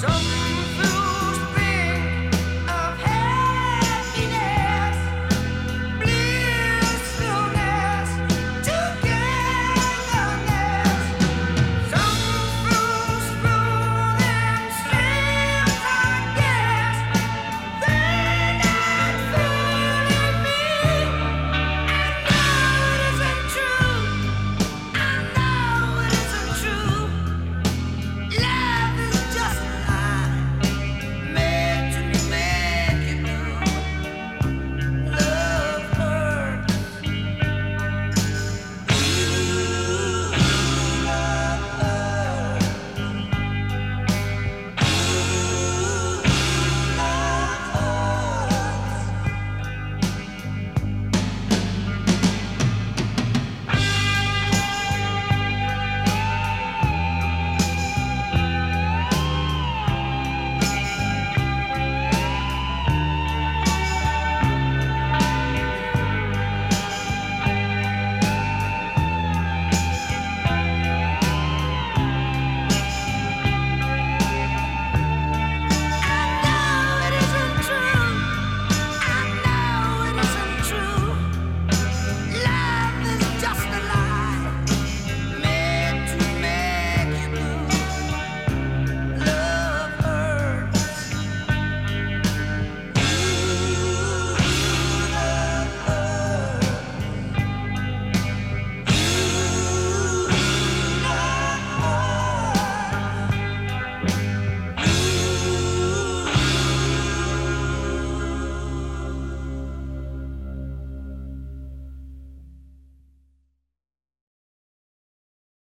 Some